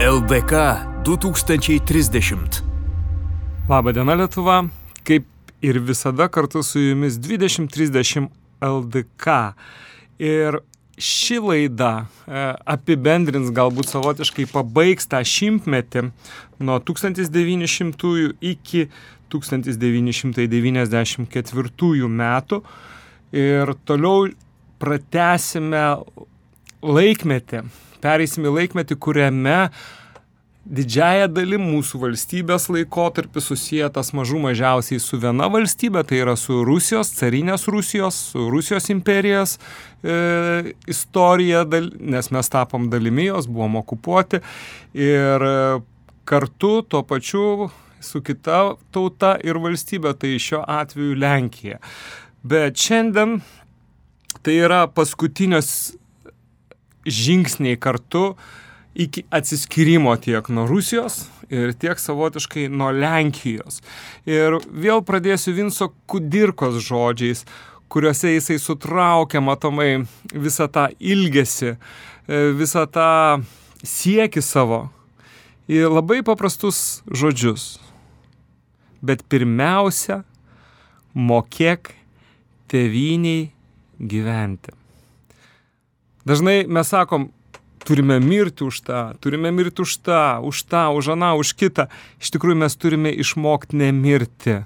LDK 2030. Labą dieną Lietuva, kaip ir visada kartu su jumis 2030 LDK. Ir ši laida e, apibendrins, galbūt savotiškai pabaigs tą šimtmetį nuo 1900 iki 1994 metų ir toliau pratesime laikmetį, pereisime laikmetį, kuriame didžiaja dalim mūsų valstybės laikotarpis susijęs mažų mažiausiai su viena valstybė, tai yra su Rusijos, carinės Rusijos, su Rusijos imperijos e, istorija, dal, nes mes tapom dalimi jos, buvom okupuoti ir e, kartu tuo pačiu su kita tauta ir valstybė, tai šiuo atveju Lenkija. Bet šiandien tai yra paskutinios žingsniai kartu, iki atsiskyrimo tiek nuo Rusijos ir tiek savotiškai nuo Lenkijos. Ir vėl pradėsiu Vinco Kudirkos žodžiais, kuriuose jisai sutraukia matomai visą tą ilgesį, e, visą tą sieki savo į labai paprastus žodžius. Bet pirmiausia, mokėk teviniai gyventi. Dažnai mes sakom, turime mirti už tą, turime mirti už tą, už tą, už aną, už kitą. Iš tikrųjų mes turime išmokti nemirti.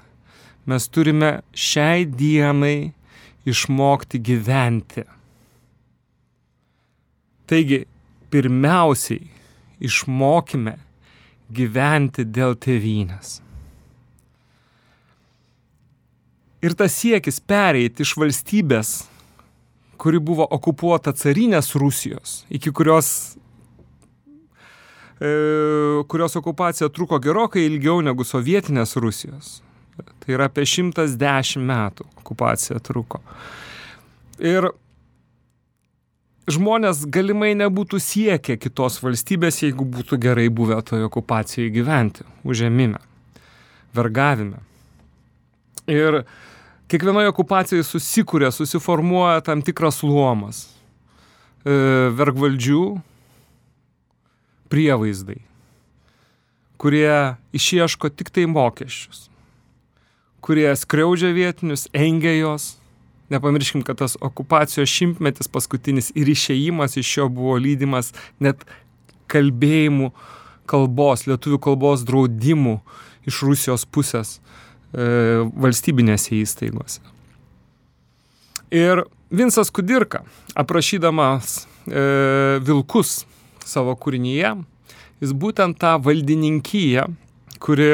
Mes turime šiai dienai išmokti gyventi. Taigi, pirmiausiai išmokime gyventi dėl tėvynės. Ir tas siekis pereiti iš valstybės kuri buvo okupuota carinės Rusijos, iki kurios, e, kurios okupacija truko gerokai ilgiau negu sovietinės Rusijos. Tai yra apie 110 metų okupacija truko. Ir žmonės galimai nebūtų siekę kitos valstybės, jeigu būtų gerai buvę toje okupacijoje gyventi, užėmime, vergavime. Ir kiekvienoje okupacijoje susikūrė, susiformuoja tam tikras luomas. E, vergvaldžių prievaizdai, kurie išieško tik tai mokesčius, kurie skriaudžia vietinius, engia jos. Nepamirškim, kad tas okupacijos šimtmetis paskutinis ir išėjimas iš jo buvo lydimas net kalbėjimų kalbos, lietuvių kalbos draudimų iš Rusijos pusės E, valstybinėse įstaigose. Ir Vinsas Kudirka, aprašydamas e, vilkus savo kūrinyje, jis būtent tą valdininkiją, kuri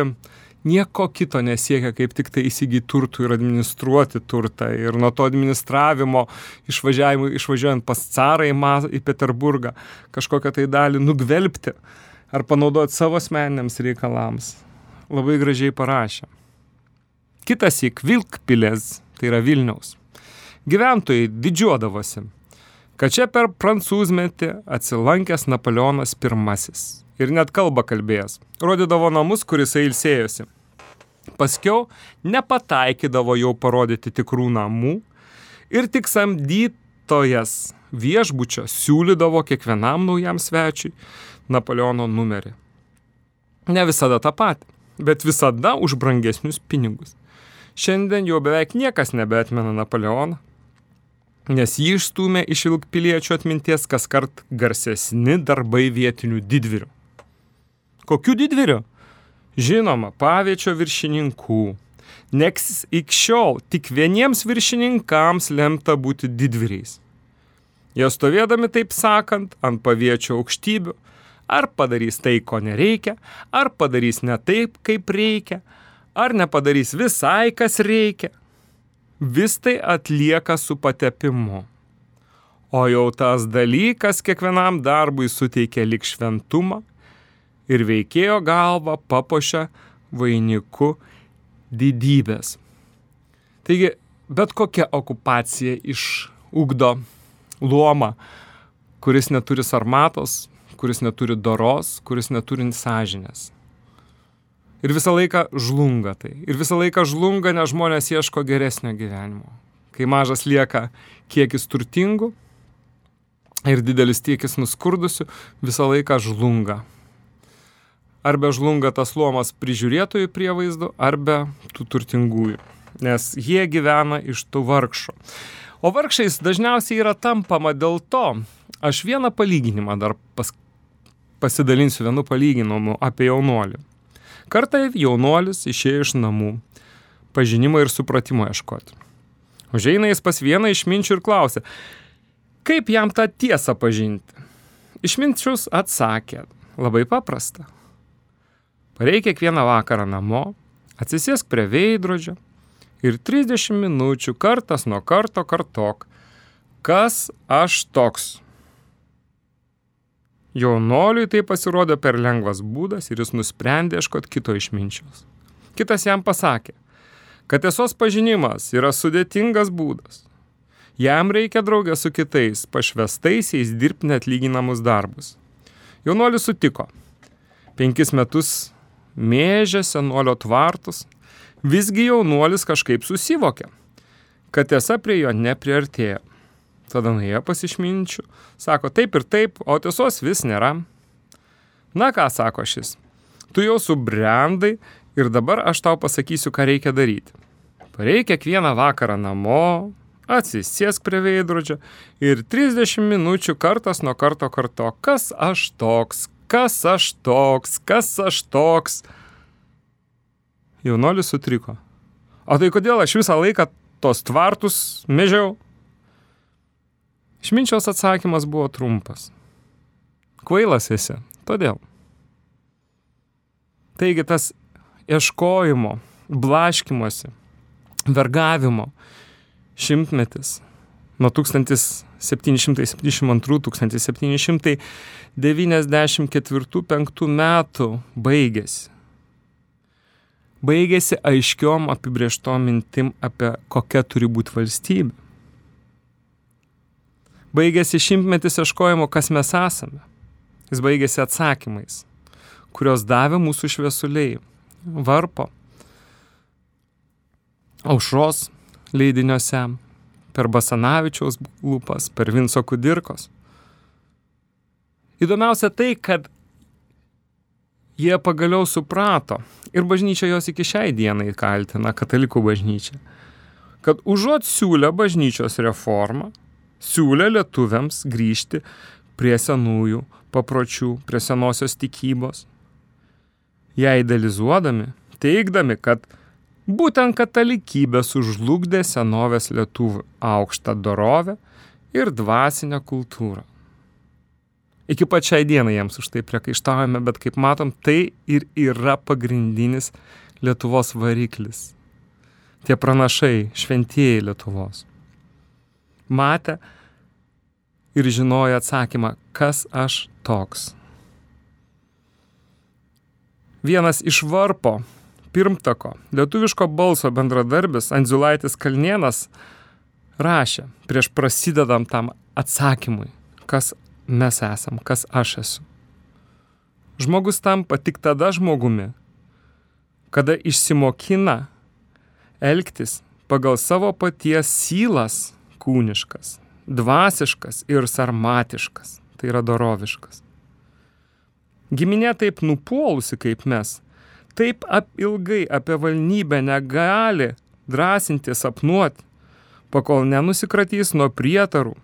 nieko kito nesiekia, kaip tik tai įsigyti turtų ir administruoti turtą. Ir nuo to administravimo išvažiuojant pas carą į, į Peterburgą kažkokią tai dalį nugvelbti ar panaudoti savo asmeniniams reikalams. Labai gražiai parašė. Kitas įk Vilkpilės, tai yra Vilniaus. Gyventojai didžiuodavosi, kad čia per prancūzmetį atsilankęs Napoleonas I ir net kalbą kalbėjęs, rodydavo namus, kuris ilsėjosi. Paskiau nepataikydavo jau parodyti tikrų namų ir tik samdytojas viešbučio siūlydavo kiekvienam naujam svečiui Napoleono numerį. Ne visada tą patį, bet visada už brangesnius pinigus. Šiandien jau beveik niekas nebeatmena Napoleoną, nes jį išstūmė iš vilkpiliečių atminties kas kart garsesni darbai vietinių didvirių. Kokių didvirių? Žinoma, paviečio viršininkų. Nes iki šiol tik vieniems viršininkams lemta būti didvyriais. Jie stovėdami taip sakant ant paviečio aukštybių, ar padarys tai, ko nereikia, ar padarys ne taip, kaip reikia, ar nepadarys visai, kas reikia. Vis tai atlieka su patepimu. O jau tas dalykas kiekvienam darbui suteikia lik šventumą ir veikėjo galvą papuošia vainiku didybės. Taigi, bet kokia okupacija išugdo luomą, kuris neturi sarmatos, kuris neturi doros, kuris neturi sąžinės. Ir visą laiką žlunga tai. Ir visą laiką žlunga, nes žmonės ieško geresnio gyvenimo. Kai mažas lieka kiekis turtingų ir didelis kiekis nuskurdusių, visą laiką žlunga. ar be žlunga tas luomas prižiūrėtojų prievaizdų, ar be tų turtingųjų, nes jie gyvena iš tų vargšų. O vargšiais dažniausiai yra tampama dėl to, aš vieną palyginimą dar pas, pasidalinsiu vienu palyginimu apie jaunuolį. Kartai jaunuolis išėjo iš namų, pažinimo ir supratimo ieškoti. Užeina jis pas vieną išminčių ir klausia, kaip jam tą tiesą pažinti. Išminčius atsakė, labai paprasta. Pareik kiekvieną vakarą namo, atsisėsk prie veidrodžio ir 30 minučių kartas nuo karto kartok, kas aš toks. Jaunoliui tai pasirodė per lengvas būdas ir jis nusprendė ieškoti kito išminčiaus. Kitas jam pasakė, kad tiesos pažinimas yra sudėtingas būdas. Jam reikia draugę su kitais, pašvestaisiais dirbti netlyginamus darbus. Jaunuolis sutiko. Penkis metus mėžė senolio tvartus, visgi jaunuolis kažkaip susivokė, kad tiesa prie jo nepriartėjo. Tada nuėjo pasišminčių, sako taip ir taip, o tiesos vis nėra. Na ką sako šis, tu jau subrendai ir dabar aš tau pasakysiu, ką reikia daryti. Pareik kiekvieną vakarą namo, atsisėsk prie veidrodžio ir 30 minučių kartas nuo karto karto, kas aš toks, kas aš toks, kas aš toks. Jaunolis sutriko. O tai kodėl aš visą laiką tos tvartus mežiau? Išminčiaus atsakymas buvo trumpas. Kvailas esi, todėl. Taigi tas ieškojimo, blaškimosi, vergavimo šimtmetis nuo 1772-1794 metų baigėsi. Baigėsi aiškiom apibrieštom mintim apie kokia turi būti valstybė baigėsi šimtmetis ieškojimo, kas mes esame. Jis baigėsi atsakymais, kurios davė mūsų šviesuliai. Varpo, aušros leidiniuose, per Basanavičiaus lūpas, per Vinco Kudirkos. Įdomiausia tai, kad jie pagaliau suprato ir bažnyčia jos iki šiai dienai kaltina, katalikų bažnyčia, kad užuot siūlę bažnyčios reformą, siūlė lietuviams grįžti prie senųjų papročių, prie senosios tikybos. Ją idealizuodami, teikdami, kad būtent katalikybė sužlugdė senovės lietuvių aukštą dorovę ir dvasinę kultūrą. Iki pačiai dienai jiems už tai priekaištavome, bet kaip matom, tai ir yra pagrindinis Lietuvos variklis. Tie pranašai, šventieji Lietuvos matė ir žinojo atsakymą, kas aš toks. Vienas iš varpo pirmtako, lietuviško balso bendradarbis Anzulaitis Kalnienas rašė prieš prasidedam tam atsakymui, kas mes esam, kas aš esu. Žmogus tampa tik tada žmogumi, kada išsimokina elgtis pagal savo paties sylas kūniškas, dvasiškas ir sarmatiškas, tai yra doroviškas. Giminė taip nupuolusi kaip mes, taip ap ilgai apie valnybę negali drąsinti sapnuoti, pakol nenusikratys nuo prietarų,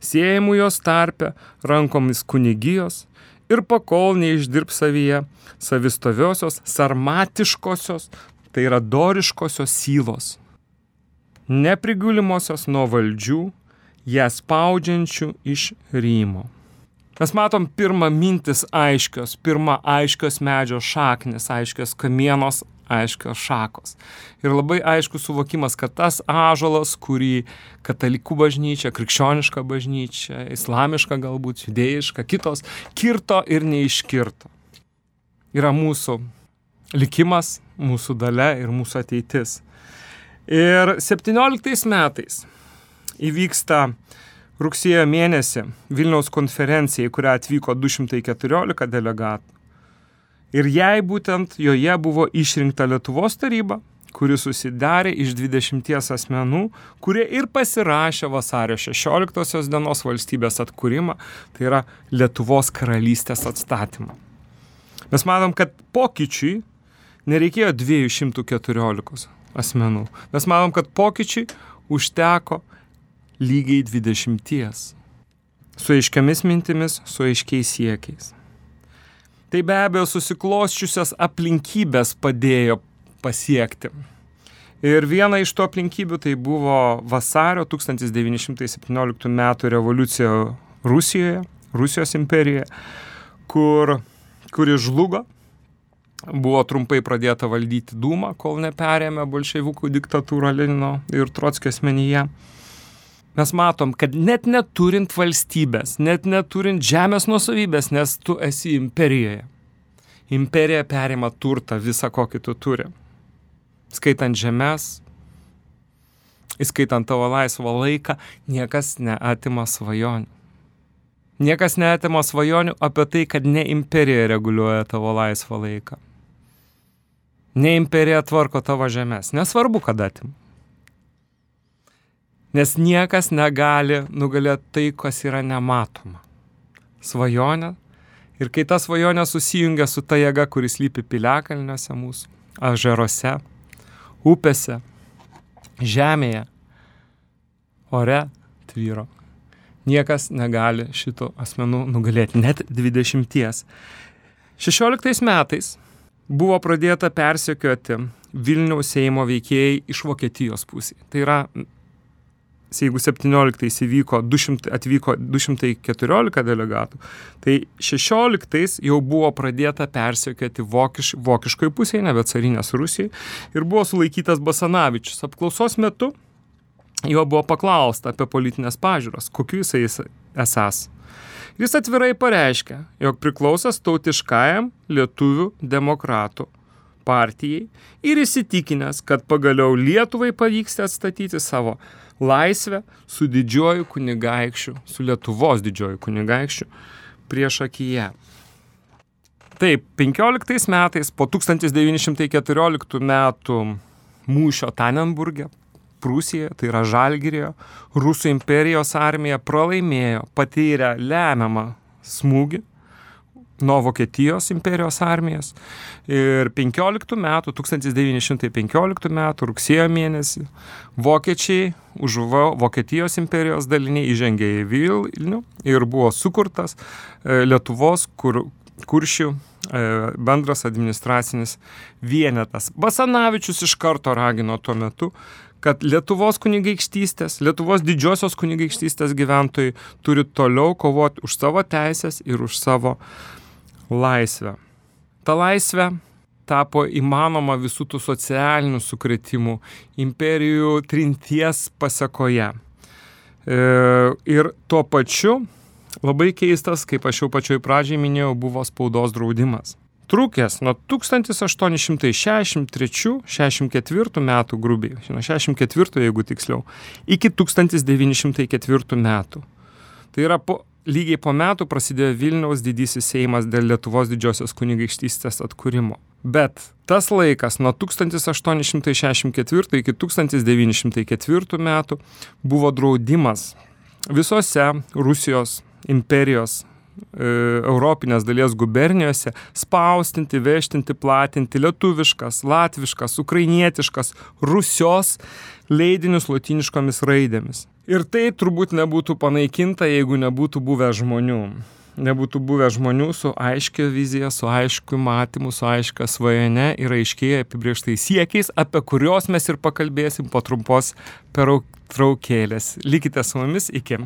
siejimų jos tarpe rankomis kunigijos ir pakol neišdirb savyje savistoviosios sarmatiškosios, tai yra doriškosios sylos neprigulimosios nuo valdžių, ją spaudžiančių iš Rymo. Mes matom pirmą mintis aiškios, pirmą aiškios medžio šaknis, aiškios kamienos, aiškios šakos. Ir labai aiškus suvokimas, kad tas ažalas, kurį katalikų bažnyčia, krikščioniška bažnyčia, islamiška galbūt, judėjiška, kitos, kirto ir neiškirto. Yra mūsų likimas, mūsų dalė ir mūsų ateitis. Ir 17 metais įvyksta rugsėjo mėnesį Vilniaus konferencija, į kurią atvyko 214 delegatų. Ir jai būtent joje buvo išrinkta Lietuvos taryba, kuri susidarė iš 20 asmenų, kurie ir pasirašė vasario 16 dienos valstybės atkūrimą, tai yra Lietuvos karalystės atstatymą. Mes matom, kad pokyčiui nereikėjo 214 asmenų. Mes matom, kad pokyčiui užteko lygiai 20. Su aiškiamis mintimis, su aiškiais siekiais. Tai be abejo susikloščiusias aplinkybės padėjo pasiekti. Ir viena iš tų aplinkybių tai buvo vasario 1917 m. revoliucija Rusijoje, Rusijos imperijoje, kur, kuri žlugo buvo trumpai pradėta valdyti Dūmą, kol neperėmė bolševikų diktatūrą Lenino ir Trotskio asmenyje. Mes matom, kad net neturint valstybės, net neturint žemės nusavybės, nes tu esi imperijoje. Imperija perima turtą visą, kokį tu turi. Skaitant žemės, įskaitant tavo laisvą laiką, niekas neatima svajonių. Niekas neatima svajonių apie tai, kad ne imperija reguliuoja tavo laisvą laiką. Ne imperija tvarko tavo žemės. Nesvarbu, kada atim. Nes niekas negali nugalėti tai, kas yra nematoma. Svajonė. Ir kai ta svajonė susijungia su ta jėga, kuris lypi piliakalniuose mūsų, ažeruose, upėse, žemėje, ore tvyro. Niekas negali šito asmenų nugalėti, net 20. 16 metais buvo pradėta persekioti Vilniaus Seimo veikėjai iš Vokietijos pusės. Tai yra, jeigu 17 įvyko 200, atvyko 214 delegatų, tai 16 jau buvo pradėta persekioti vokiš, vokiškoje pusėje, nebe carinės Rusijai, ir buvo sulaikytas Basanavičius. Apklausos metu jo buvo paklausta apie politinės pažiūros, kokiu jisai esas. Jis atvirai pareiškia, jog priklausęs tautiškajam lietuvių demokratų partijai ir įsitikinęs, kad pagaliau Lietuvai pavyks atstatyti savo laisvę su didžioju kunigaikščiu, su Lietuvos didžioju kunigaikščiu prieš akiją. Taip, 15 metais po 1914 metų mūšio Tanenburgė Prūsijoje, tai yra Žalgirėje, Rusų imperijos armija pralaimėjo, patyrė lemiamą smūgį nuo Vokietijos imperijos armijos. Ir 15 metų, 1915 metų rugsėjo mėnesį vokiečiai už Vokietijos imperijos daliniai įžengė į Vilnių ir buvo sukurtas e, Lietuvos kur, kuršių e, bendras administracinis vienetas. Basanavičius iš karto ragino tuo metu kad Lietuvos kunigaikštystės, Lietuvos didžiosios kunigaikštystės gyventojai turi toliau kovoti už savo teisės ir už savo laisvę. Ta laisvė tapo įmanoma visų tų socialinių sukretimų, imperijų trinties pasakoje. E, ir tuo pačiu labai keistas, kaip aš jau pačioj pradžiai minėjau, buvo spaudos draudimas trukęs nuo 1863-64 metų grubiai, nuo 64 jeigu tiksliau, iki 1904 metų. Tai yra po, lygiai po metų prasidėjo Vilniaus didysis Seimas dėl Lietuvos didžiosios kunigaikštystės atkūrimo. Bet tas laikas nuo 1864 iki 1904 metų buvo draudimas visose Rusijos imperijos europinės dalies gubernijose spaustinti, veštinti, platinti lietuviškas, latviškas, ukrainietiškas, rusios leidinius latiniškomis raidėmis. Ir tai turbūt nebūtų panaikinta, jeigu nebūtų buvę žmonių. Nebūtų buvę žmonių su aiškia vizija, su aiškiu matymu, su aiškia svajone ir aiškiai apibrieštais siekiais, apie kuriuos mes ir pakalbėsim po trumpos pertraukėlės. Likite su mumis iki.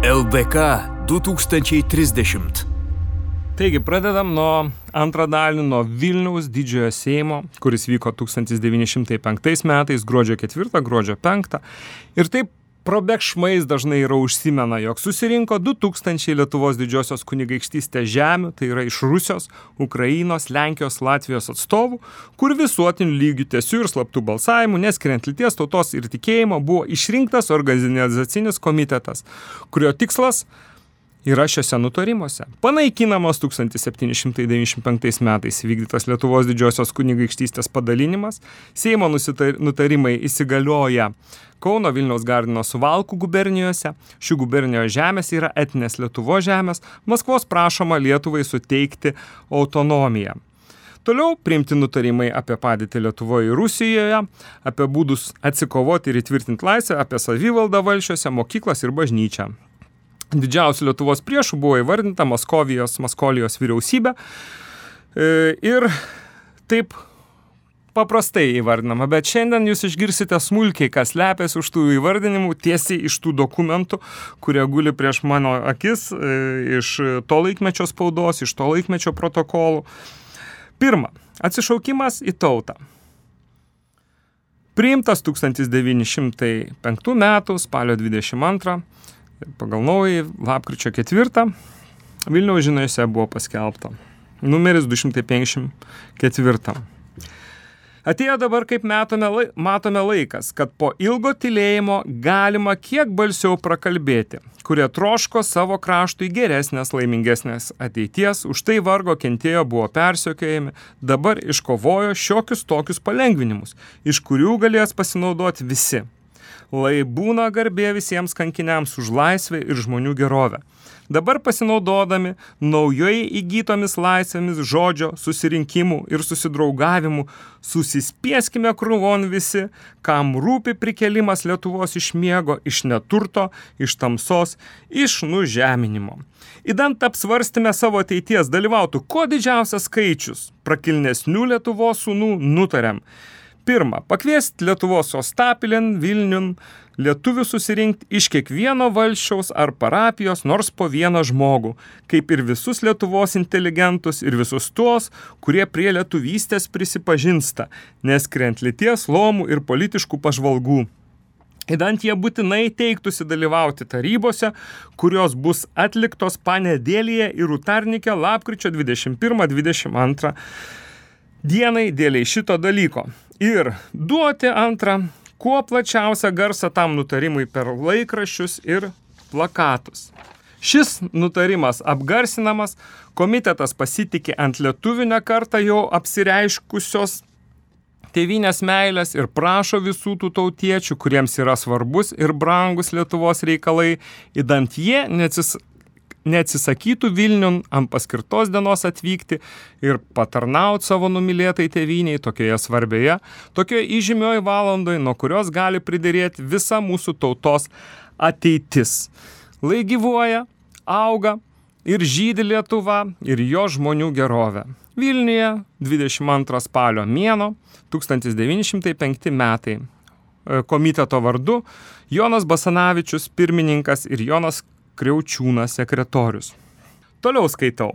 LDK 2030. Taigi, pradedam nuo antrą dalį, nuo Vilniaus didžiojo Seimo, kuris vyko 1905 metais, gruodžio 4, gruodžio 5. Ir taip probėgšmais dažnai yra užsimena, jog susirinko 2000 Lietuvos didžiosios kunigaikštystės žemių, tai yra iš Rusijos, Ukrainos, Lenkijos, Latvijos atstovų, kur visuotinių lygių tiesių ir slaptų balsavimų, neskiriant lyties, tautos ir tikėjimo, buvo išrinktas organizacinis komitetas, kurio tikslas yra šiuose nutarimuose. Panaikinamos 1795 metais vykdytas Lietuvos didžiosios kunigaikštystės padalinimas, Seimo nutarimai įsigalioja Kauno Vilniaus Gardino suvalkų gubernijose, šių gubernijos žemės yra etinės Lietuvos žemės, Maskvos prašoma Lietuvai suteikti autonomiją. Toliau priimti nutarimai apie padėtį Lietuvoje ir Rusijoje, apie būdus atsikovoti ir įtvirtinti laisvę, apie savivaldą valšiuose, mokyklas ir bažnyčią didžiausių Lietuvos priešų buvo įvardinta Maskovijos, Maskolijos vyriausybė. E, ir taip paprastai įvardinama, bet šiandien jūs išgirsite smulkiai, kas lepiasi už tų įvardinimų, tiesiai iš tų dokumentų, kurie guli prieš mano akis, e, iš to laikmečio spaudos, iš to laikmečio protokolų. Pirma, atsišaukimas į tautą. Priimtas 1905 m. spalio 22 pagal naują lapkričio 4 Vilniaus žiniuose buvo paskelbta. Numeris 254. Atėjo dabar, kaip matome, matome laikas, kad po ilgo tylėjimo galima kiek balsiau prakalbėti, kurie troško savo kraštui geresnės, laimingesnės ateities, už tai vargo kentėjo, buvo persiokėjami, dabar iškovojo šiokius tokius palengvinimus, iš kurių galės pasinaudoti visi lai būna garbė visiems kankiniams už laisvę ir žmonių gerovę. Dabar pasinaudodami naujai įgytomis laisvėmis žodžio, susirinkimų ir susidraugavimų, susispieskime krūvon visi, kam rūpi prikelimas Lietuvos iš miego, iš neturto, iš tamsos, iš nužeminimo. Įdant apsvarstime savo ateities dalyvautų kuo didžiausias skaičius prakilnesnių Lietuvos sūnų nutarėm Pirma, pakviesti Lietuvos Ostapilin, Vilniun, lietuvių susirinkti iš kiekvieno valščiaus ar parapijos nors po vieną žmogų, kaip ir visus Lietuvos inteligentus ir visus tuos, kurie prie lietuvystės prisipažinsta, neskrent lyties lomų ir politiškų pažvalgų. Įdant jie būtinai teiktųsi dalyvauti tarybose, kurios bus atliktos panedėlyje ir utarnikė lapkričio 21-22 dienai dėliai šito dalyko ir duoti antrą kuo plačiausią garsą tam nutarimui per laikraščius ir plakatus. Šis nutarimas apgarsinamas, komitetas pasitikė ant lietuvių nekartą jau apsireiškusios tėvynės meilės ir prašo visų tų tautiečių, kuriems yra svarbus ir brangus Lietuvos reikalai, įdant jie neatsis, neatsisakytų Vilniun ant paskirtos dienos atvykti ir patarnauti savo numylėtai tėviniai tokioje svarbioje, tokioje įžymioje valandoje, nuo kurios gali pridėrėti visa mūsų tautos ateitis. Lai gyvuoja, auga ir žydi Lietuva ir jo žmonių gerovė. Vilniuje 22 spalio mėno 1905 metai. E, komiteto vardu Jonas Basanavičius, pirmininkas ir Jonas Kriaučiūnas sekretorius. Toliau skaitau.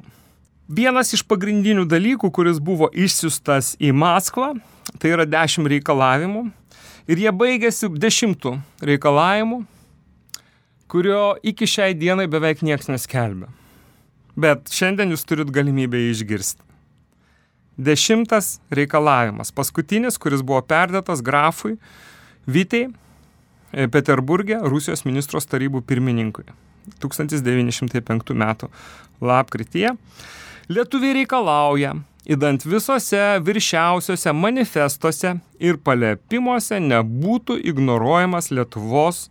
Vienas iš pagrindinių dalykų, kuris buvo išsiustas į Maskvą, tai yra dešimt reikalavimų. Ir jie baigėsi dešimtų reikalavimų, kurio iki šiai dienai beveik niekas neskelbia. Bet šiandien jūs turit galimybę išgirsti. Dešimtas reikalavimas. Paskutinis, kuris buvo perdėtas grafui Vitei Peterburgė Rusijos ministros tarybų pirmininkui. 1905 m. lapkrityje, lietuviai reikalauja, įdant visose viršiausiose manifestuose ir palėpimuose nebūtų ignoruojamas Lietuvos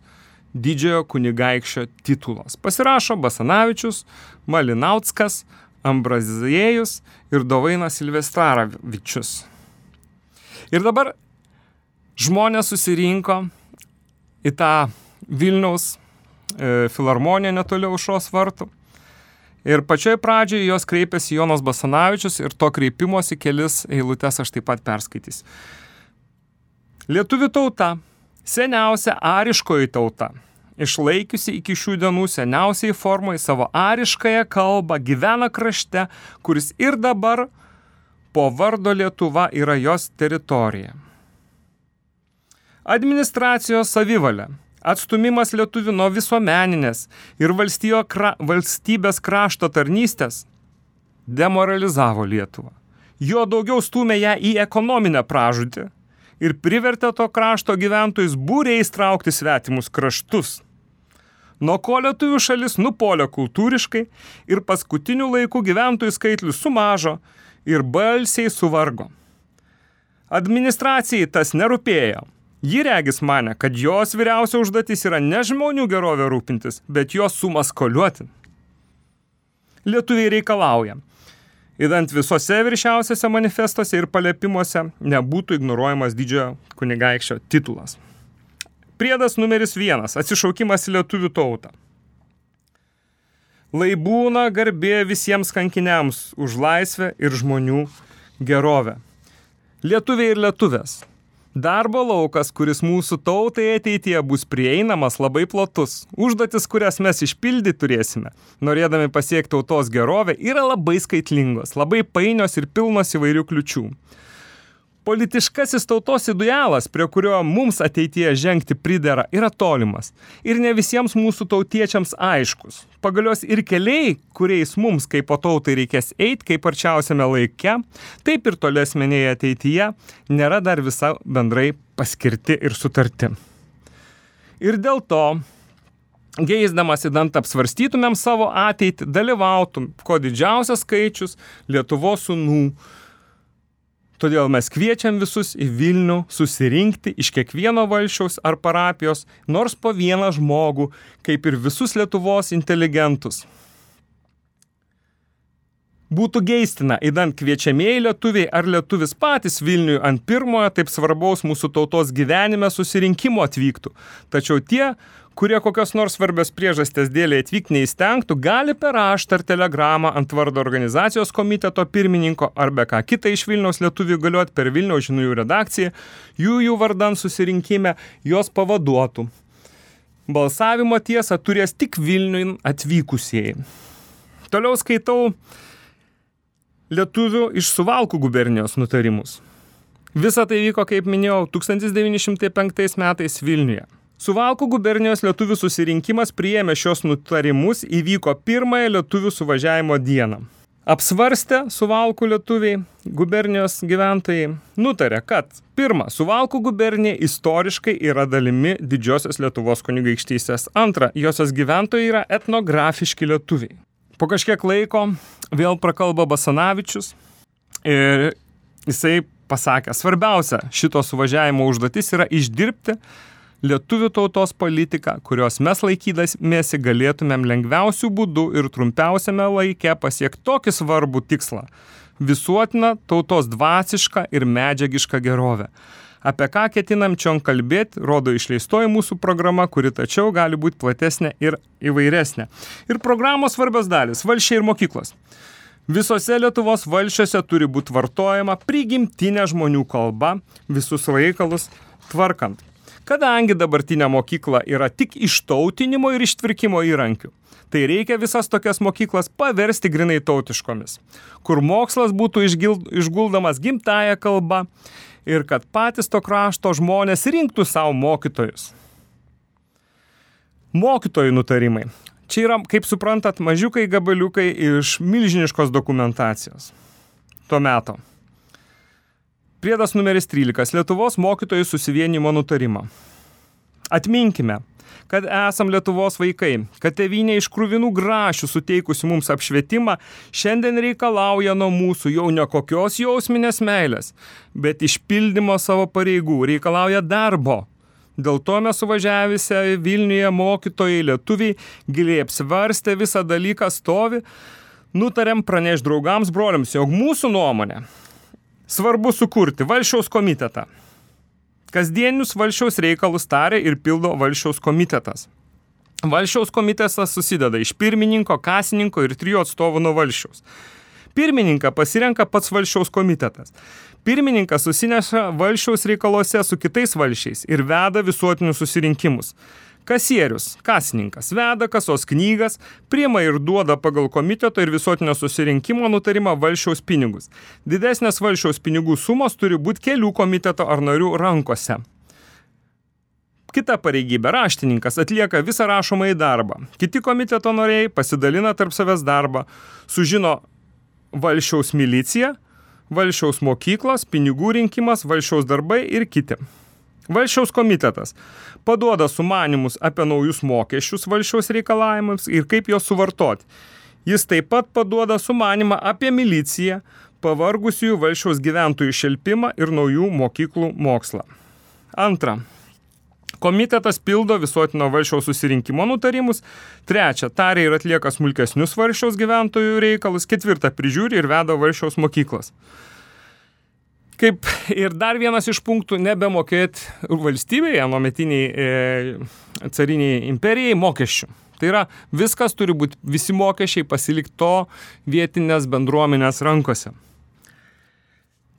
didžiojo kunigaikščio titulas. Pasirašo Basanavičius, Malinautskas, Ambraziejus ir Dovainas Silvestraravičius. Ir dabar žmonės susirinko į tą Vilniaus filharmonija netoli aušros vartų. Ir pačioj pradžioje jos kreipėsi Jonas Basanavičius ir to kreipimosi kelis eilutes aš taip pat perskaitysiu. Lietuvių tauta, seniausia ariškoji tauta, išlaikiusi iki šių dienų seniausiai formai savo ariškąją kalbą, gyvena krašte, kuris ir dabar po vardo Lietuva yra jos teritorija. Administracijos savivalė atstumimas lietuvių nuo visuomeninės ir kra, valstybės krašto tarnystės demoralizavo Lietuvą. Jo daugiau stumė ją į ekonominę pražūtį ir privertė to krašto gyventojus būriai įstraukti svetimus kraštus. nuo ko lietuvių šalis nupolio kultūriškai ir paskutinių laikų gyventojų skaitlius sumažo ir balsiai suvargo. Administracijai tas nerūpėjo. Ji regis mane, kad jos vyriausia užduotis yra ne žmonių gerovę rūpintis, bet jos sumaskoliuoti. Lietuviai reikalauja, įdant visose viršiausiose manifestuose ir palėpimuose nebūtų ignoruojamas didžiojo kunigaikščio titulas. Priedas numeris vienas - atsišaukimas lietuvių tautą. Lai būna garbė visiems kankiniams už laisvę ir žmonių gerovę. Lietuviai ir lietuvės. Darbo laukas, kuris mūsų tautai ateityje bus prieinamas labai platus. Užduotis, kurias mes išpildyti turėsime, norėdami pasiekti tautos gerovę, yra labai skaitlingos, labai painios ir pilnos įvairių kliučių. Politiškasis tautos idealas, prie kurio mums ateityje žengti pridera, yra tolimas ir ne visiems mūsų tautiečiams aiškus. Pagalios ir keliai, kuriais mums kaip tautai reikės eiti kaip arčiausiame laike, taip ir tolesmenėje ateityje nėra dar visa bendrai paskirti ir sutarti. Ir dėl to geisdamas įdant apsvarstytumėm savo ateitį, dalyvautum, ko didžiausias skaičius Lietuvos sunų Todėl mes kviečiam visus į Vilnių susirinkti iš kiekvieno valšiaus ar parapijos nors po vieną žmogų, kaip ir visus Lietuvos inteligentus. Būtų geistina, įdant kviečiamieji lietuviai ar lietuvis patys Vilniui ant pirmojo taip svarbaus mūsų tautos gyvenime susirinkimo atvyktų. Tačiau tie, kurie kokios nors svarbios priežastės dėlė atvykti neįstengtų, gali per raštą ar telegramą ant vardo organizacijos komiteto pirmininko ar be ką kitą iš Vilniaus lietuvių galiot per Vilniaus žinių redakciją, jų jų vardan susirinkime jos pavaduotų. Balsavimo tiesą turės tik Vilniui atvykusieji. Toliau skaitau lietuvių iš Suvalkų gubernijos nutarimus. Visa tai vyko, kaip minėjau, 1905 metais Vilniuje. Suvalkų gubernijos lietuvių susirinkimas priėmė šios nutarimus įvyko pirmąją lietuvių suvažiavimo dieną. Apsvarstę Suvalkų lietuviai, gubernijos gyventojai, nutarė, kad pirma, Suvalkų gubernija istoriškai yra dalimi didžiosios Lietuvos kunigaikštystės. Antra, josios gyventojai yra etnografiški lietuviai. Po kažkiek laiko vėl prakalba Basanavičius ir jisai pasakė, svarbiausia šito suvažiavimo užduotis yra išdirbti lietuvių tautos politiką, kurios mes laikydamėsi galėtumėm lengviausių būdų ir trumpiausiame laike pasiekti tokį svarbų tikslą - visuotiną tautos dvasišką ir medžiagišką gerovę. Apie ką ketinam čia kalbėti, rodo išleistoji mūsų programa, kuri tačiau gali būti platesnė ir įvairesnė. Ir programos svarbios dalis - valšiai ir mokyklos. Visose Lietuvos valšiuose turi būti vartojama prigimtinė žmonių kalba, visus reikalus tvarkant. Kadangi dabartinė mokykla yra tik ištautinimo ir ištvirkimo įrankių, tai reikia visas tokias mokyklas paversti grinai tautiškomis, kur mokslas būtų išguldamas gimtają kalbą ir kad patys to krašto žmonės rinktų savo mokytojus. Mokytojų nutarimai. Čia yra, kaip suprantat, mažiukai gabaliukai iš milžiniškos dokumentacijos. Tuo metu. Priedas numeris 13. Lietuvos mokytojų susivienimo nutarimo. Atminkime, kad esam Lietuvos vaikai, kad tevinė iš krūvinų grašių suteikusi mums apšvietimą šiandien reikalauja nuo mūsų jau ne kokios jausminės meilės, bet išpildymo savo pareigų, reikalauja darbo. Dėl to mes suvažiavęs Vilniuje mokytojai lietuviai giliai apsvarstę visą dalyką stovi, nutarėm pranešti draugams broliams, jog mūsų nuomonė Svarbu sukurti valšiaus komitetą. Kasdienius valšiaus reikalus tarė ir pildo valšiaus komitetas. Valšiaus komitetas susideda iš pirmininko, kasininko ir trijų atstovų nuo valšiaus. Pirmininką pasirenka pats valšiaus komitetas. Pirmininkas susineša valšiaus reikaluose su kitais valšiais ir veda visuotinius susirinkimus. Kasierius, kasininkas, veda kasos knygas, priima ir duoda pagal komiteto ir visuotinio susirinkimo nutarimą valšiaus pinigus. Didesnės valšiaus pinigų sumos turi būti kelių komiteto ar narių rankose. Kita pareigybė - raštininkas atlieka visą rašomąjį darbą. Kiti komiteto nariai pasidalina tarp savęs darbą, sužino valšiaus milicija, valšiaus mokyklos, pinigų rinkimas, valšiaus darbai ir kiti. Valšiaus komitetas paduoda sumanimus apie naujus mokesčius valšiaus reikalavimams ir kaip juos suvartoti. Jis taip pat paduoda sumanimą apie miliciją, pavargusiųjų valšiaus gyventojų šelpimą ir naujų mokyklų mokslą. Antra. Komitetas pildo visuotino valšiaus susirinkimo nutarimus. Trečia, taria ir atlieka smulkesnius valšiaus gyventojų reikalus. Ketvirta, prižiūri ir veda valšiaus mokyklas. Kaip ir dar vienas iš punktų - nebemokėti valstybėje, nuometiniai e, cariniai imperijai mokesčių. Tai yra, viskas turi būti, visi mokesčiai pasilikto vietinės bendruomenės rankose.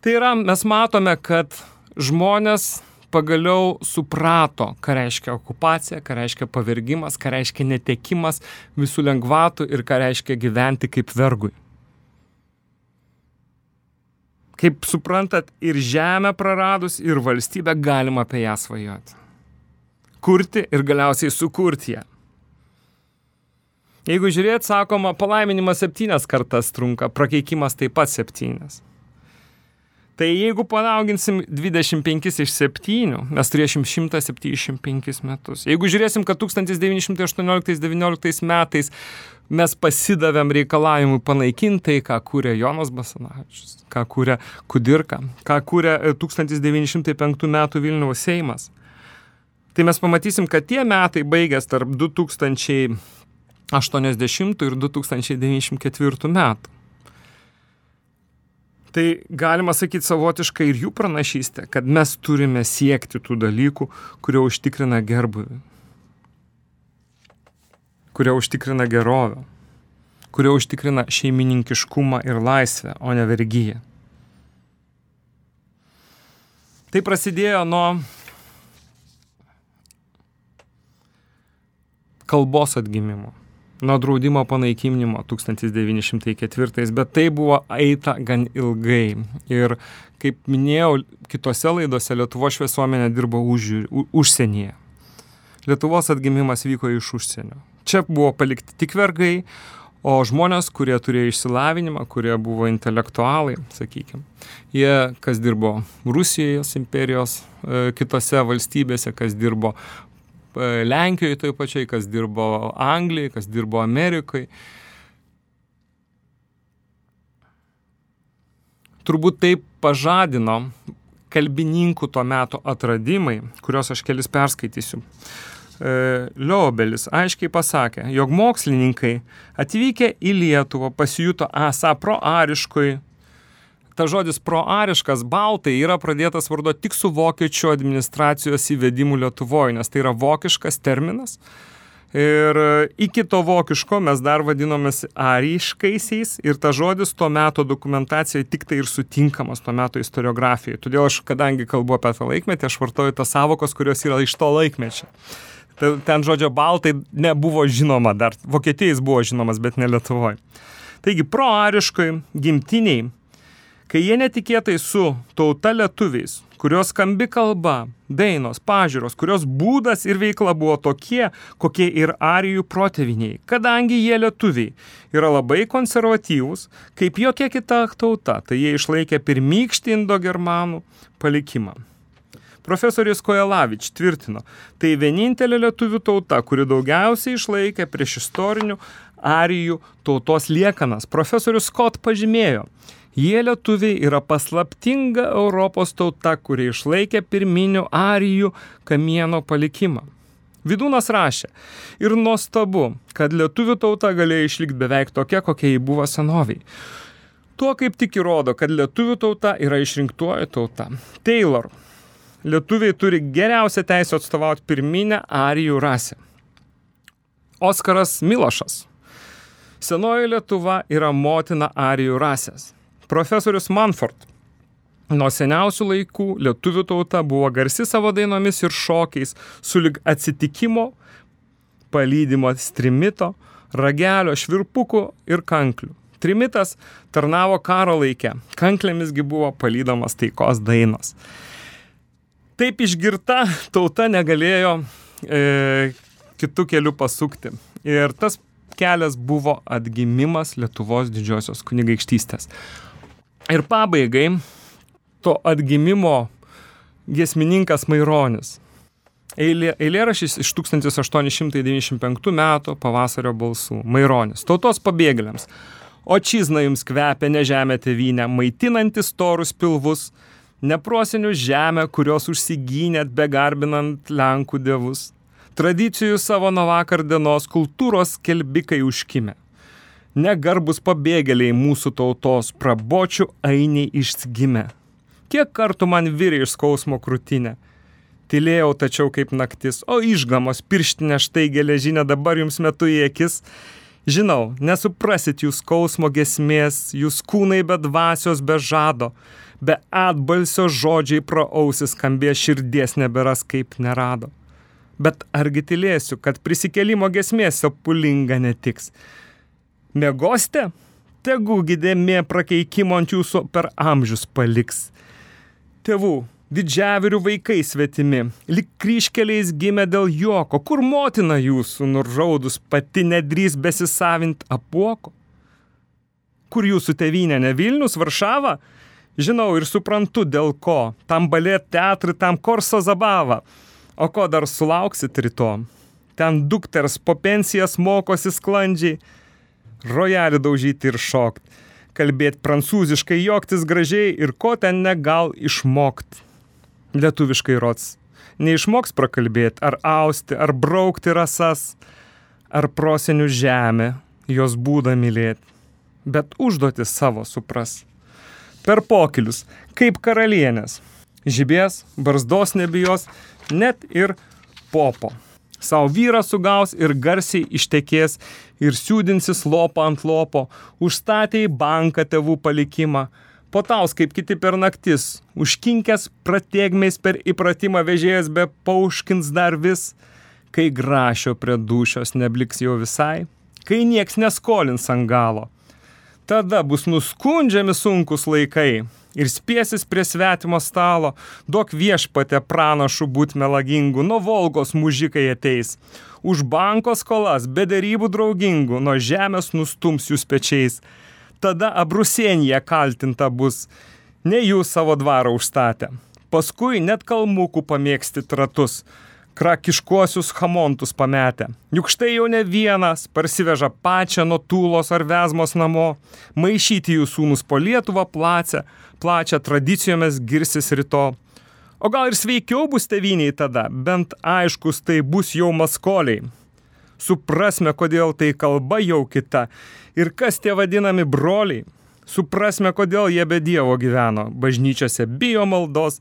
Tai yra, mes matome, kad žmonės pagaliau suprato, ką reiškia okupacija, ką reiškia pavergimas, ką reiškia netekimas visų lengvatų ir ką reiškia gyventi kaip vergui. Kaip suprantat, ir žemę praradus, ir valstybę galima apie ją svajoti. Kurti ir galiausiai sukurti ją. Jeigu žiūrėt, sakoma, palaiminimas septynias kartas trunka, prakeikimas taip pat septynias. Tai jeigu padauginsim 25 iš 7, mes turėsim 175 metus. Jeigu žiūrėsim, kad 1918-19 metais mes pasidavėm reikalavimui panaikinti tai, ką kūrė Jonas Basanavičius, ką kūrė Kudirka, ką kūrė 1905 e, metų Vilniaus Seimas. Tai mes pamatysim, kad tie metai baigęs tarp 2080 ir 2094 metų. Tai galima sakyti savotiškai ir jų pranašystė, kad mes turime siekti tų dalykų, kurie užtikrina gerbuvį kurie užtikrina gerovę, kurie užtikrina šeimininkiškumą ir laisvę, o ne vergyją. Tai prasidėjo nuo kalbos atgimimo, nuo draudimo panaikinimo 1904, bet tai buvo eita gan ilgai. Ir kaip minėjau, kitose laidose Lietuvo šviesuomenė dirbo už, užsienyje. Lietuvos atgimimas vyko iš užsienio. Čia buvo palikti tik vergai, o žmonės, kurie turėjo išsilavinimą, kurie buvo intelektualai, sakykime, jie, kas dirbo Rusijos imperijos e, kitose valstybėse, kas dirbo e, Lenkijoje taip pačiai, kas dirbo Anglijai, kas dirbo Amerikai. Turbūt taip pažadino kalbininkų to meto atradimai, kuriuos aš kelis perskaitysiu. E, Liobelis aiškiai pasakė, jog mokslininkai atvykę į Lietuvą pasijuto esą proariškui. Ta žodis proariškas baltai yra pradėtas vardo tik su vokiečių administracijos įvedimu Lietuvoje, nes tai yra vokiškas terminas. Ir iki to vokiško mes dar vadinomės ariškaisiais ir ta žodis tuo metu dokumentacijoje tik tai ir sutinkamas tuo metu istoriografijoje. Todėl aš, kadangi kalbu apie tą laikmetį, aš vartoju tas savokos, kurios yra iš to laikmečio ten žodžio baltai nebuvo žinoma dar. Vokietijais buvo žinomas, bet ne Lietuvoje. Taigi, proariškai gimtiniai, kai jie netikėtai su tauta lietuviais, kurios skambi kalba, dainos, pažiūros, kurios būdas ir veikla buvo tokie, kokie ir arijų protėviniai, kadangi jie lietuviai yra labai konservatyvūs, kaip jokia kita tauta, tai jie išlaikė pirmykštį indogermanų palikimą. Profesorius Kojelavič tvirtino, tai vienintelė lietuvių tauta, kuri daugiausiai išlaikė prieš istorinių arijų tautos liekanas. Profesorius Scott pažymėjo, jie lietuviai yra paslaptinga Europos tauta, kuri išlaikė pirminių arijų kamieno palikimą. Vidūnas rašė, ir nuostabu, kad lietuvių tauta galėjo išlikti beveik tokia, kokia jį buvo senoviai. Tuo kaip tik įrodo, kad lietuvių tauta yra išrinktuoji tauta. Taylor lietuviai turi geriausią teisę atstovauti pirminę arijų rasę. Oskaras Milošas. Senoji Lietuva yra motina arijų rasės. Profesorius Manford. Nuo seniausių laikų lietuvių tauta buvo garsi savo dainomis ir šokiais, sulig atsitikimo, palydimo strimito, ragelio, švirpukų ir kanklių. Trimitas tarnavo karo laikę, kanklėmisgi buvo palydomas taikos dainos taip išgirta tauta negalėjo e, kitų kelių pasukti. Ir tas kelias buvo atgimimas Lietuvos didžiosios kunigaikštystės. Ir pabaigai to atgimimo gesmininkas Maironis. Eilė, eilėrašys iš 1895 metų pavasario balsų. Maironis. Tautos pabėgėliams. O čizna jums kvepia ne žemė tevinę, maitinantis torus pilvus, neprosinių žemę, kurios užsigynėt begarbinant Lenkų dievus. Tradicijų savo nuo vakar dienos kultūros kelbikai užkime. Negarbus pabėgėliai mūsų tautos, prabočių ainiai išsigime. Kiek kartų man vyri iš skausmo krūtinę. Tylėjau tačiau kaip naktis, o išgamos pirštinė štai geležinė dabar jums metu į akis. Žinau, nesuprasit jūs skausmo gesmės, jūs kūnai be dvasios, be žado, be atbalsio žodžiai pro ausis skambė širdies neberas kaip nerado. Bet argi tylėsiu, kad prisikelimo gesmės sopulinga netiks. Mėgoste? Tegu gydėmė prakeikimo ant jūsų per amžius paliks. Tėvų, didžiavirių vaikai svetimi, lik kryškeliais gimė dėl juoko, kur motina jūsų nuraudus pati nedrys besisavint apuoko? Kur jūsų tevinė, ne Vilnius, Varšava? Žinau ir suprantu dėl ko. Tam balėt teatrai, tam korso zabava. O ko dar sulauksit ryto? Ten dukters po pensijas mokosi sklandžiai. Rojalį daužyti ir šokt. Kalbėti prancūziškai, joktis gražiai ir ko ten negal išmokt. Lietuviškai rots. Neišmoks prakalbėti, ar austi, ar braukti rasas, ar prosenių žemę, jos būdą mylėti. Bet užduoti savo supras. Per pokilius, kaip karalienės. Žibės, barzdos nebijos, net ir popo. Savo vyrą sugaus ir garsiai ištekės ir siūdinsis lopą ant lopo, užstatė į banką tėvų palikimą, potaus kaip kiti per naktis, užkinkęs pratiegmės per įpratimą vežėjas be pauškins dar vis, kai grašio prie dušios nebliks jau visai, kai nieks neskolins ant galo. Tada bus nuskundžiami sunkus laikai, ir spėsis prie svetimo stalo, duok viešpate pranašų būt melagingų, nuo Volgos mužikai ateis. Už banko skolas, be darybų draugingų, nuo žemės nustums jūs pečiais. Tada abrusienija kaltinta bus, ne jūs savo dvarą užstatę. Paskui net kalmukų pamėgsti tratus krakiškuosius hamontus pametę. Juk štai jau ne vienas parsiveža pačią nuo tūlos ar vezmos namo, maišyti jų sūnus po Lietuvą placę, plačią tradicijomis girsis ryto. O gal ir sveikiau bus teviniai tada, bent aiškus tai bus jau maskoliai. Suprasme, kodėl tai kalba jau kita ir kas tie vadinami broliai. Suprasme, kodėl jie be Dievo gyveno, bažnyčiose bijo maldos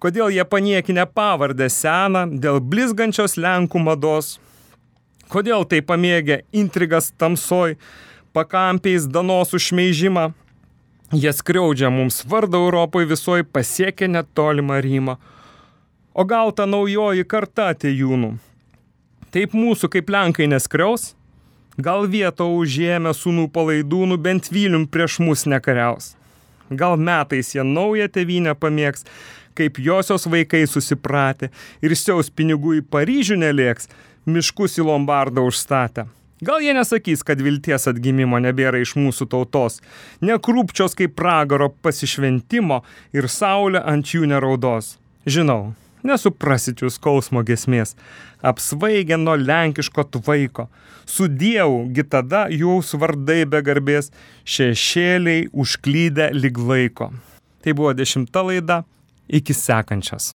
kodėl jie paniekinę pavardę seną dėl blizgančios Lenkų mados, kodėl tai pamėgė intrigas tamsoj, pakampiais danosų šmeižimą, jie skriaudžia mums vardą Europoje visoji pasiekė netolimą Rymą. O gal ta naujoji karta atėjūnų? Taip mūsų kaip Lenkai neskriaus? Gal vieto užėmę sūnų palaidūnų bent vylium prieš mus nekariaus? Gal metais jie naują tevinę pamėgs, kaip josios vaikai susipratę ir siaus pinigų į Paryžių nelėks, miškus į Lombardą užstatę. Gal jie nesakys, kad vilties atgimimo nebėra iš mūsų tautos, nekrūpčios kaip pragaro pasišventimo ir saulė ant jų neraudos. Žinau, nesuprasit jūs skausmo gesmės, apsvaigę nuo lenkiško tvaiko, su Dievu, gi tada jūs vardai be garbės, šešėliai užklydę lyg laiko. Tai buvo dešimta laida, iki sekančios